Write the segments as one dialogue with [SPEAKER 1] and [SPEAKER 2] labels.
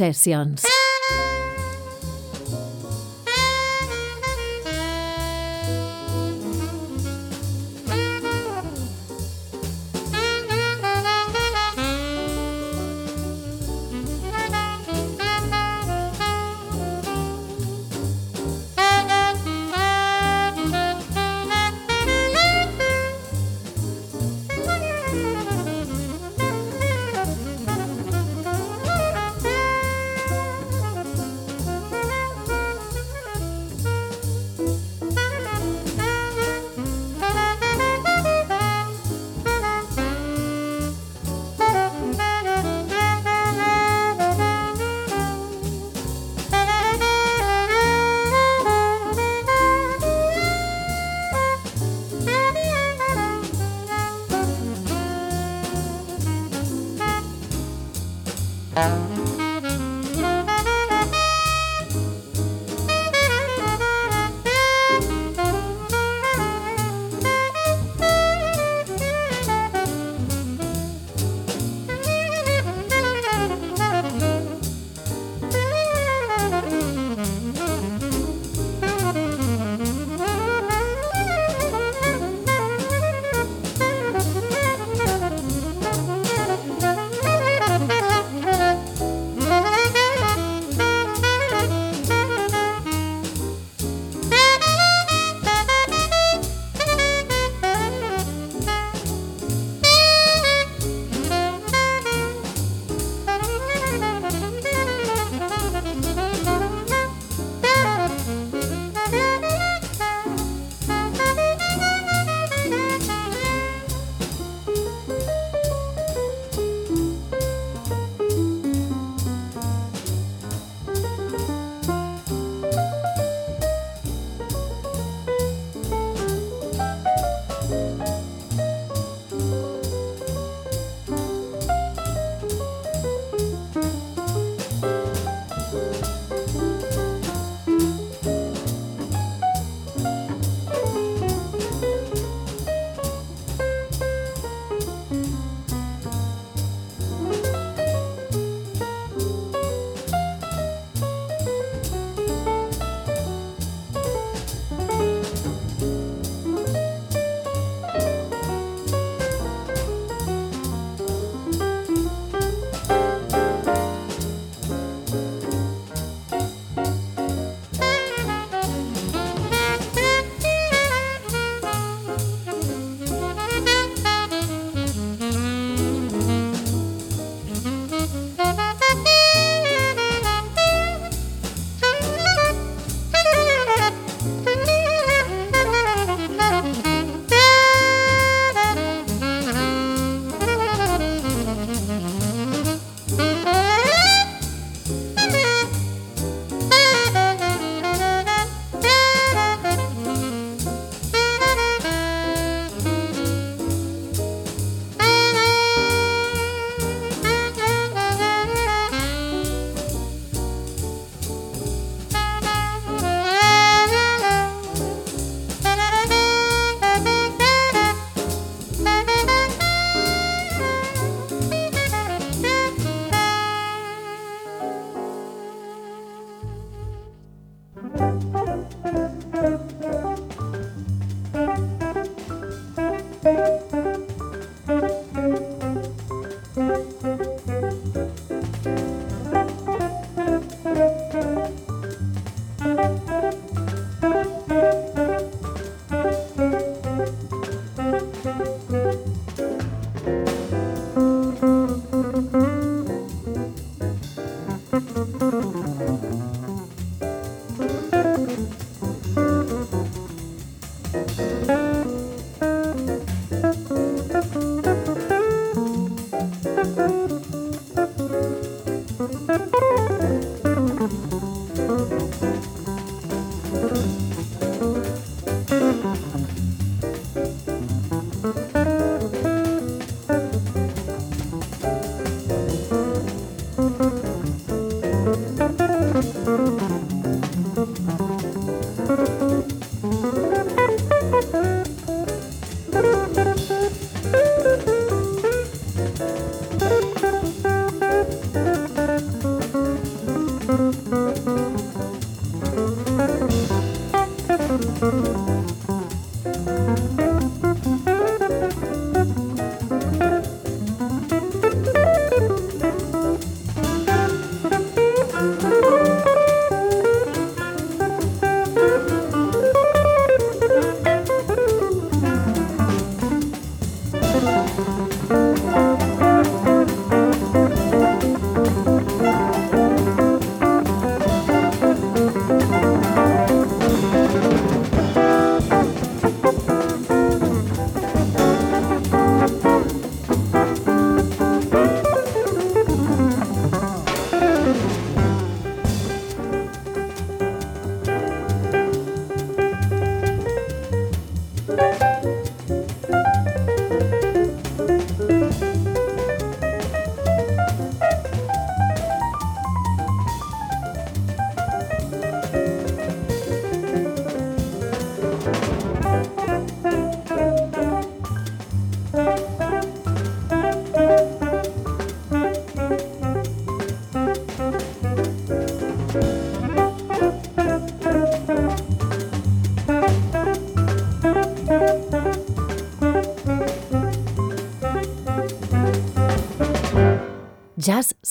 [SPEAKER 1] Sessions.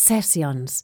[SPEAKER 1] Sessions.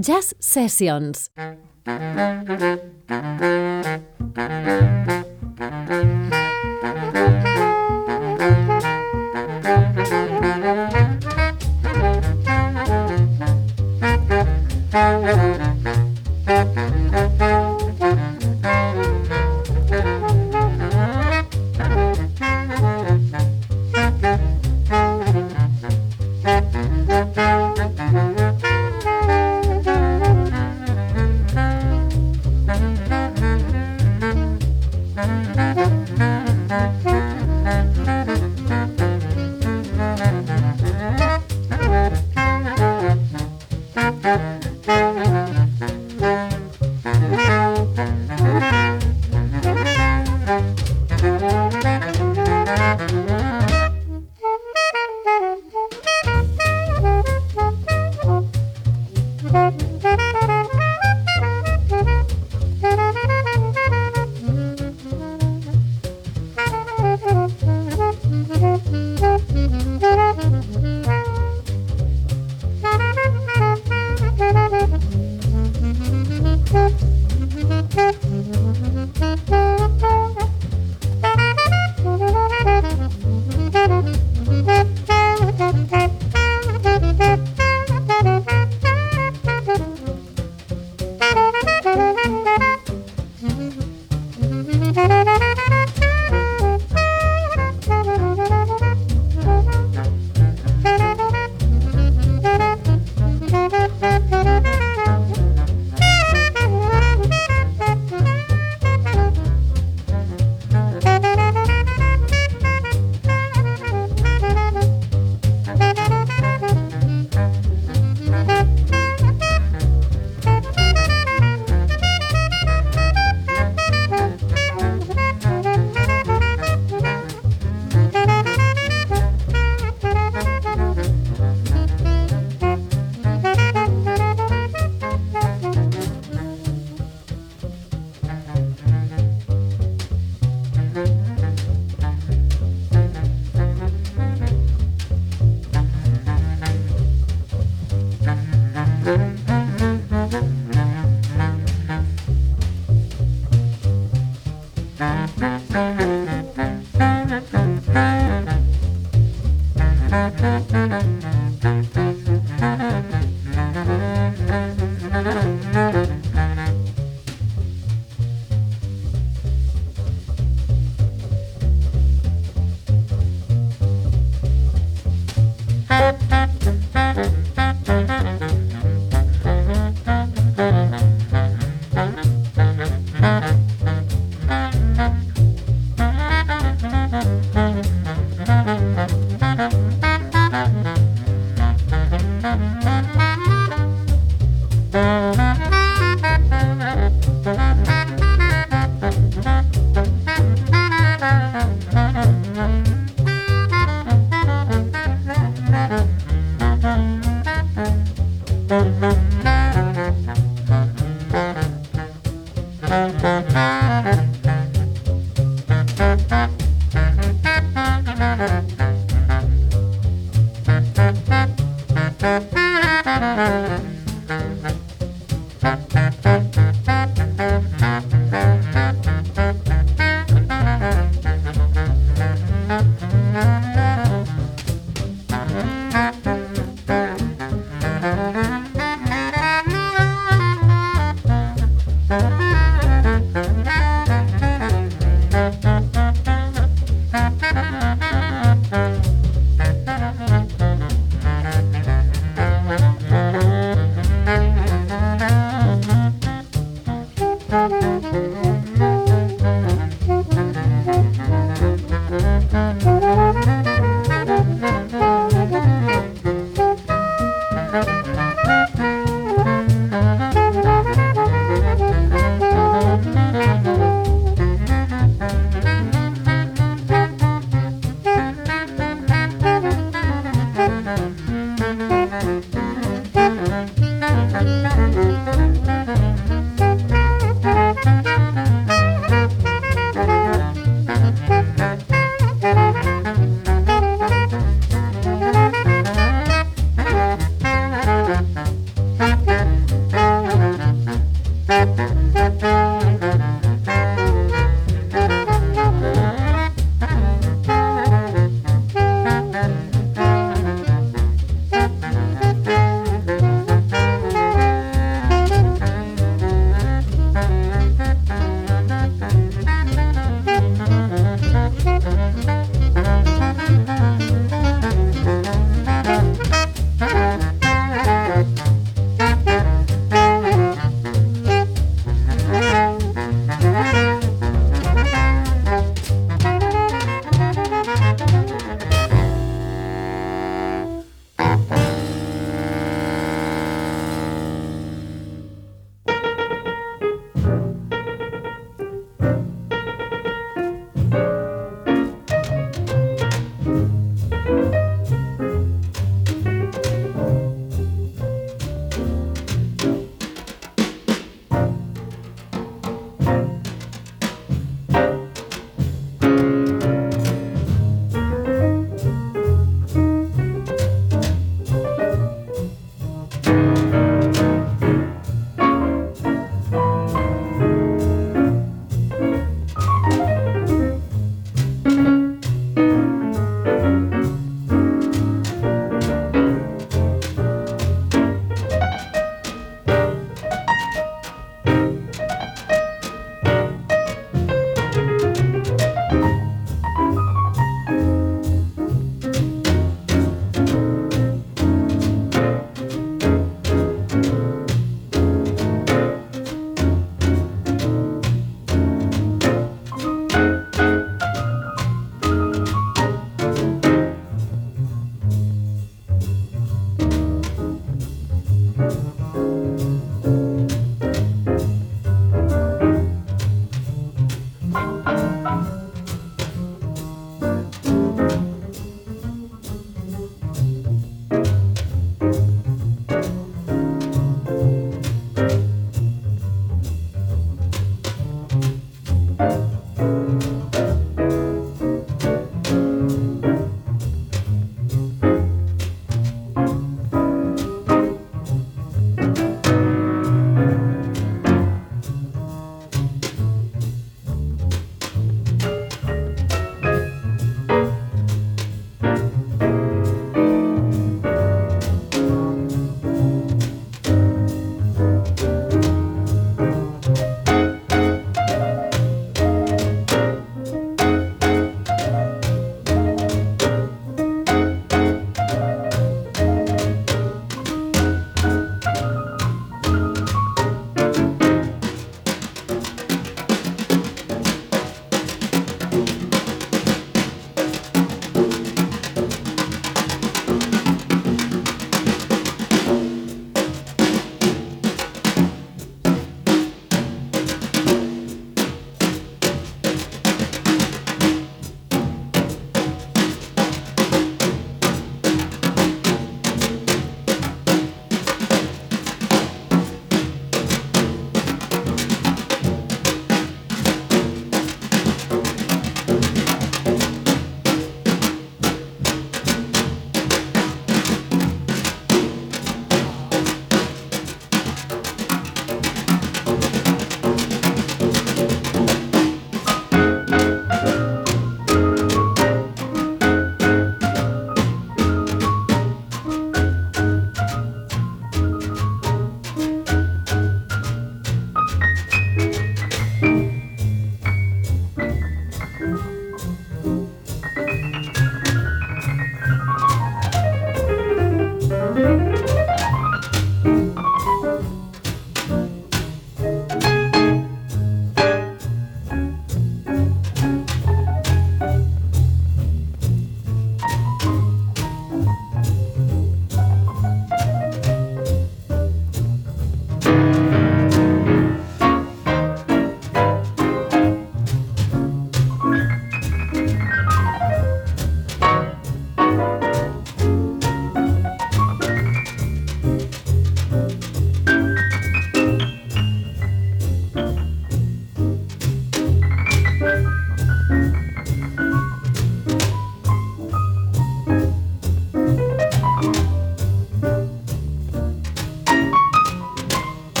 [SPEAKER 1] Jazz Sessions.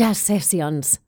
[SPEAKER 1] Jazz Sessions.